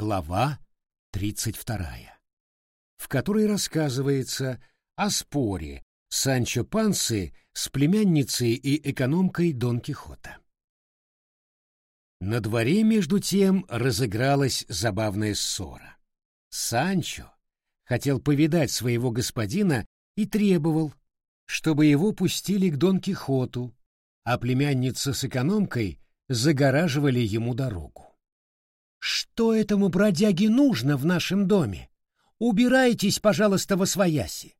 Глава 32, в которой рассказывается о споре Санчо Пансы с племянницей и экономкой Дон Кихота. На дворе, между тем, разыгралась забавная ссора. Санчо хотел повидать своего господина и требовал, чтобы его пустили к Дон Кихоту, а племянница с экономкой загораживали ему дорогу. «Что этому бродяге нужно в нашем доме? Убирайтесь, пожалуйста, во свояси.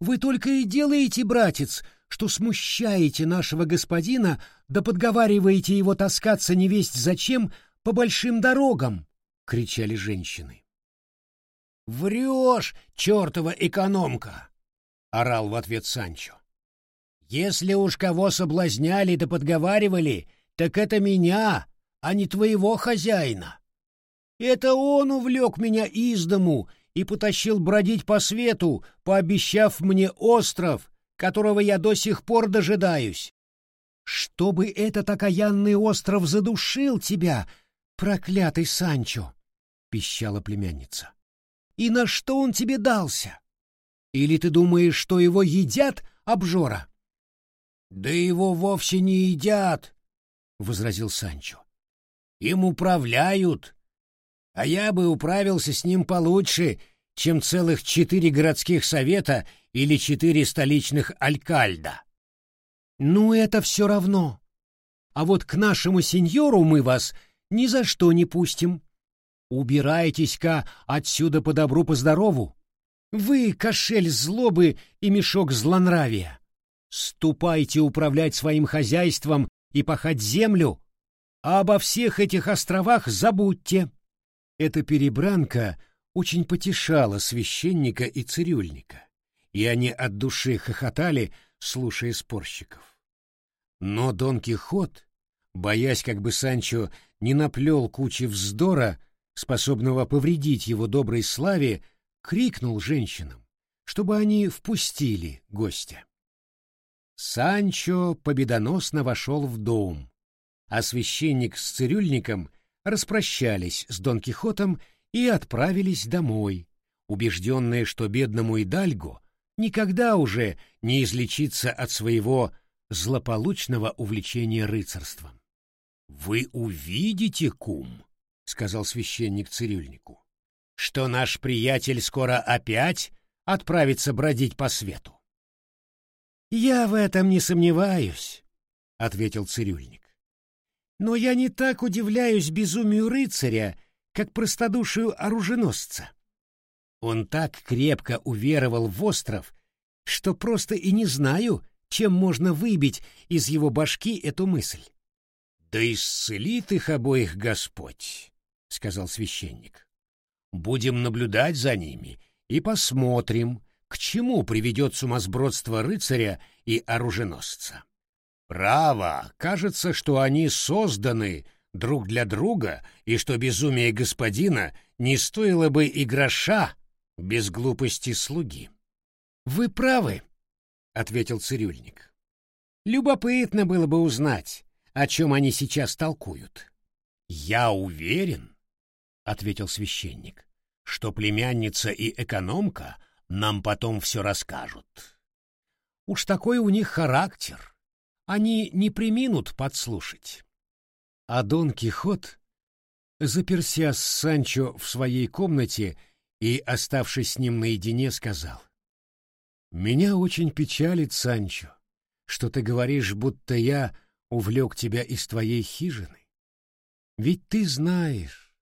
Вы только и делаете, братец, что смущаете нашего господина да подговариваете его таскаться невесть зачем по большим дорогам!» — кричали женщины. «Врешь, чертова экономка!» — орал в ответ Санчо. «Если уж кого соблазняли да подговаривали, так это меня, а не твоего хозяина. Это он увлек меня из дому и потащил бродить по свету, пообещав мне остров, которого я до сих пор дожидаюсь. Чтобы этот окаянный остров задушил тебя, проклятый Санчо, — пищала племянница. И на что он тебе дался? Или ты думаешь, что его едят, обжора? — Да его вовсе не едят, — возразил Санчо. — Им управляют, а я бы управился с ним получше, чем целых четыре городских совета или четыре столичных алькальда. Ну, это все равно. А вот к нашему сеньору мы вас ни за что не пустим. Убирайтесь-ка отсюда по добру, по здорову. Вы кошель злобы и мешок злонравия. Ступайте управлять своим хозяйством и пахать землю, а обо всех этих островах забудьте. Эта перебранка очень потешала священника и цирюльника, и они от души хохотали, слушая спорщиков. Но Дон Кихот, боясь, как бы Санчо не наплел кучи вздора, способного повредить его доброй славе, крикнул женщинам, чтобы они впустили гостя. Санчо победоносно вошел в дом, а священник с цирюльником распрощались с Дон Кихотом и отправились домой, убежденные, что бедному Идальго никогда уже не излечиться от своего злополучного увлечения рыцарством. «Вы увидите, кум», — сказал священник цирюльнику, — «что наш приятель скоро опять отправится бродить по свету». «Я в этом не сомневаюсь», — ответил цирюльник. Но я не так удивляюсь безумию рыцаря, как простодушию оруженосца. Он так крепко уверовал в остров, что просто и не знаю, чем можно выбить из его башки эту мысль. — Да исцелит их обоих Господь, — сказал священник. — Будем наблюдать за ними и посмотрим, к чему приведет сумасбродство рыцаря и оруженосца. Право, кажется, что они созданы друг для друга, и что безумие господина не стоило бы и гроша без глупости слуги. — Вы правы, — ответил цирюльник. — Любопытно было бы узнать, о чем они сейчас толкуют. — Я уверен, — ответил священник, — что племянница и экономка нам потом все расскажут. Уж такой у них характер они не приминут подслушать. А Дон Кихот, заперся с Санчо в своей комнате и, оставшись с ним наедине, сказал, «Меня очень печалит, Санчо, что ты говоришь, будто я увлек тебя из твоей хижины. Ведь ты знаешь,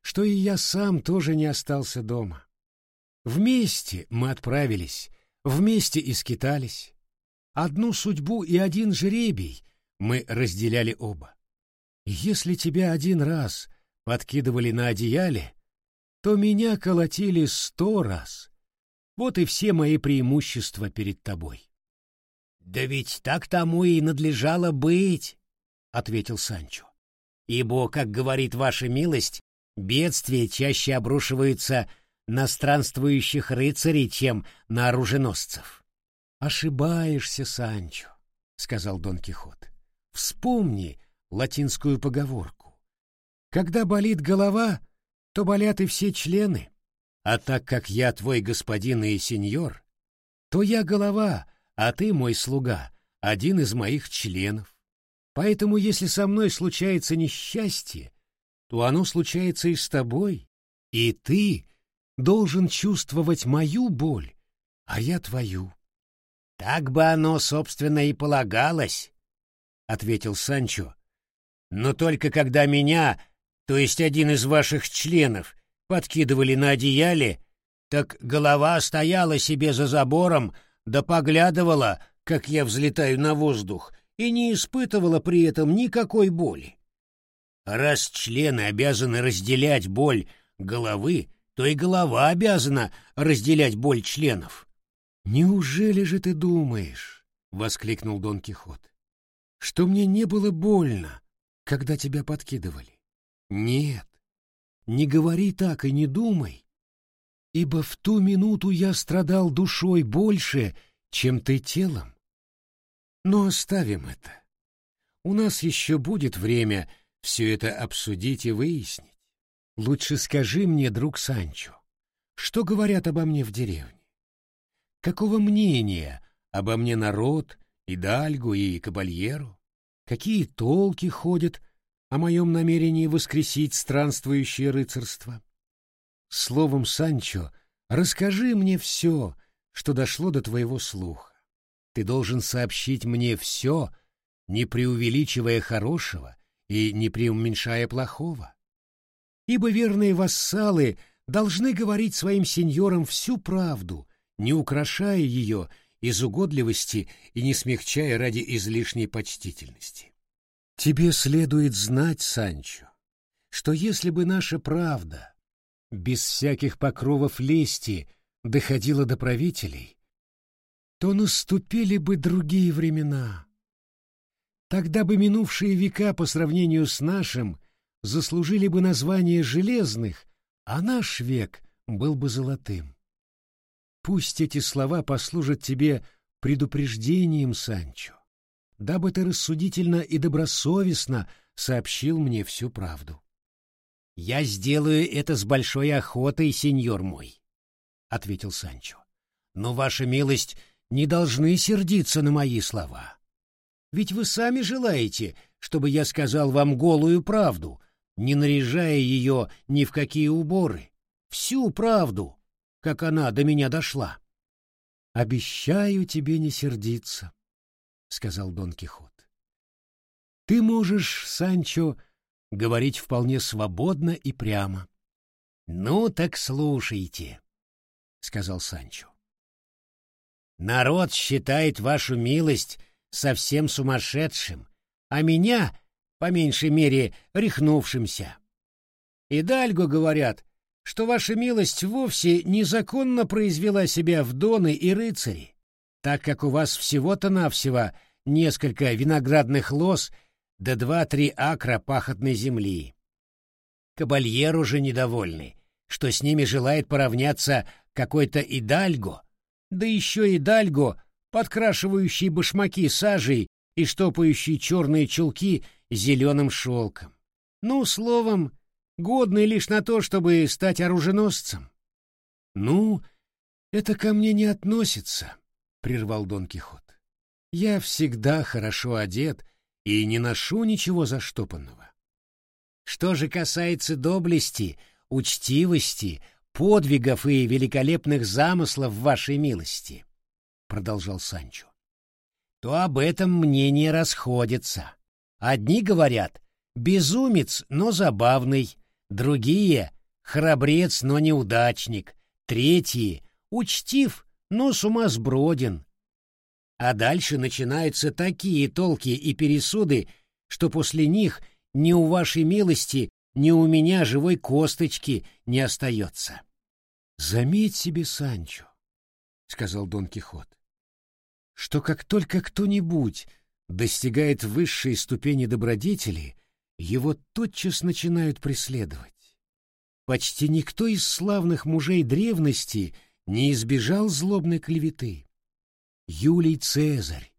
что и я сам тоже не остался дома. Вместе мы отправились, вместе и скитались. Одну судьбу и один жребий мы разделяли оба. Если тебя один раз подкидывали на одеяле, то меня колотили сто раз. Вот и все мои преимущества перед тобой. — Да ведь так тому и надлежало быть, — ответил Санчо. — Ибо, как говорит ваша милость, бедствия чаще обрушиваются на странствующих рыцарей, чем на оруженосцев. «Ошибаешься, Санчо», — сказал Дон Кихот. «Вспомни латинскую поговорку. Когда болит голова, то болят и все члены. А так как я твой господин и сеньор, то я голова, а ты мой слуга, один из моих членов. Поэтому, если со мной случается несчастье, то оно случается и с тобой, и ты должен чувствовать мою боль, а я твою. — Так бы оно, собственно, и полагалось, — ответил Санчо. — Но только когда меня, то есть один из ваших членов, подкидывали на одеяле, так голова стояла себе за забором, да поглядывала, как я взлетаю на воздух, и не испытывала при этом никакой боли. Раз члены обязаны разделять боль головы, то и голова обязана разделять боль членов. «Неужели же ты думаешь, — воскликнул Дон Кихот, — что мне не было больно, когда тебя подкидывали? Нет, не говори так и не думай, ибо в ту минуту я страдал душой больше, чем ты телом. Но оставим это. У нас еще будет время все это обсудить и выяснить. Лучше скажи мне, друг Санчо, что говорят обо мне в деревне? Какого мнения обо мне народ, и Дальгу, и Кабальеру? Какие толки ходят о моем намерении воскресить странствующее рыцарство? Словом, Санчо, расскажи мне все, что дошло до твоего слуха. Ты должен сообщить мне все, не преувеличивая хорошего и не преуменьшая плохого. Ибо верные вассалы должны говорить своим сеньорам всю правду, не украшая ее из угодливости и не смягчая ради излишней почтительности. Тебе следует знать, Санчо, что если бы наша правда без всяких покровов лести доходила до правителей, то наступили бы другие времена. Тогда бы минувшие века по сравнению с нашим заслужили бы название железных, а наш век был бы золотым. Пусть эти слова послужат тебе предупреждением, Санчо, дабы ты рассудительно и добросовестно сообщил мне всю правду. — Я сделаю это с большой охотой, сеньор мой, — ответил Санчо. — Но, ваша милость, не должны сердиться на мои слова. Ведь вы сами желаете, чтобы я сказал вам голую правду, не наряжая ее ни в какие уборы. Всю правду, как она до меня дошла. — Обещаю тебе не сердиться, — сказал Дон Кихот. — Ты можешь, Санчо, говорить вполне свободно и прямо. — Ну так слушайте, — сказал Санчо. — Народ считает вашу милость совсем сумасшедшим, а меня, по меньшей мере, рехнувшимся. И Дальго говорят, что ваша милость вовсе незаконно произвела себя в доны и рыцари, так как у вас всего-то навсего несколько виноградных лоз да два-три акра пахотной земли. Кабальеру же недовольны, что с ними желает поравняться какой-то Идальго, да еще Идальго подкрашивающий башмаки сажей и штопающий черные чулки зеленым шелком. Ну, словом, годный лишь на то, чтобы стать оруженосцем. — Ну, это ко мне не относится, — прервал Дон Кихот. — Я всегда хорошо одет и не ношу ничего заштопанного. Что же касается доблести, учтивости, подвигов и великолепных замыслов вашей милости, продолжал Санчо, то об этом мнения расходятся. Одни говорят безумец, но забавный, другие храбрец, но неудачник, третьи учтив, но сумасброден. А дальше начинаются такие толки и пересуды, что после них ни у вашей милости, ни у меня живой косточки не остается. Заметь себе, Санчо, — сказал Дон Кихот, что как только кто-нибудь достигает высшей ступени добродетели, его тотчас начинают преследовать. Почти никто из славных мужей древности не избежал злобной клеветы. Юлий Цезарь,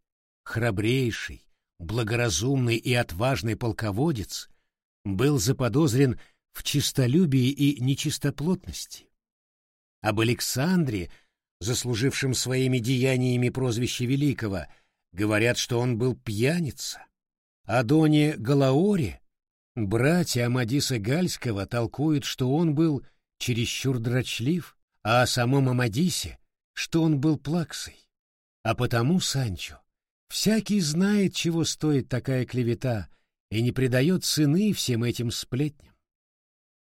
храбрейший, благоразумный и отважный полководец, был заподозрен в чистолюбии и нечистоплотности. Об Александре, заслужившем своими деяниями прозвище Великого, говорят, что он был пьяница. О Доне Галаоре братья Амадиса Гальского толкуют, что он был чересчур дрочлив, а о самом Амадисе, что он был плаксой. А потому, Санчо, всякий знает, чего стоит такая клевета, и не придает цены всем этим сплетням.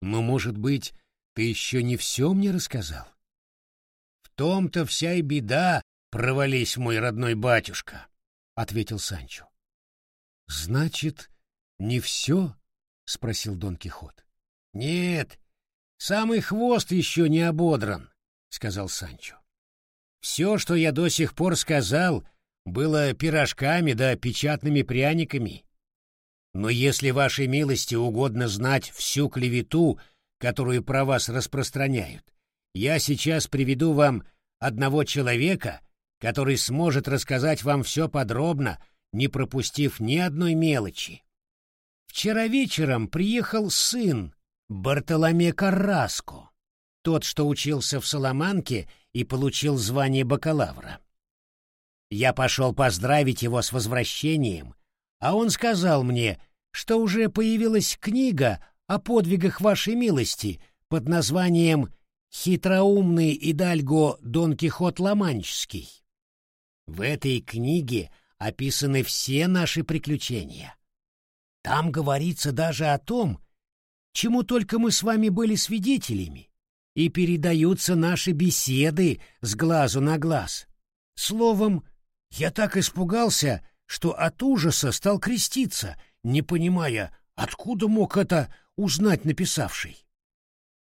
Но, может быть, ты еще не все мне рассказал? В том-то вся и беда, провались мой родной батюшка, — ответил Санчо. — Значит, не все? — спросил Дон Кихот. — Нет, самый хвост еще не ободран, — сказал Санчо. Все, что я до сих пор сказал, было пирожками да печатными пряниками. Но если вашей милости угодно знать всю клевету, которую про вас распространяют. Я сейчас приведу вам одного человека, который сможет рассказать вам все подробно, не пропустив ни одной мелочи. Вчера вечером приехал сын Бартоломе Карраско, тот, что учился в Соломанке и получил звание бакалавра. Я пошел поздравить его с возвращением, а он сказал мне, что уже появилась книга о подвигах вашей милости под названием «Хитроумный Идальго Дон Кихот Ламанческий». В этой книге описаны все наши приключения. Там говорится даже о том, чему только мы с вами были свидетелями, и передаются наши беседы с глазу на глаз. Словом, я так испугался, что от ужаса стал креститься, не понимая, откуда мог это узнать написавший.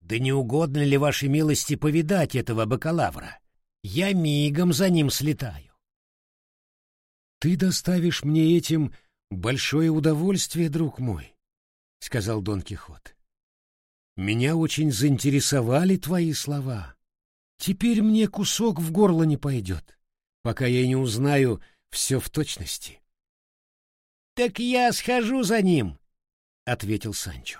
Да не угодно ли вашей милости повидать этого бакалавра? Я мигом за ним слетаю. Ты доставишь мне этим большое удовольствие, друг мой, — сказал Дон Кихот. Меня очень заинтересовали твои слова. Теперь мне кусок в горло не пойдет, пока я не узнаю все в точности. — Так я схожу за ним, — ответил Санчо.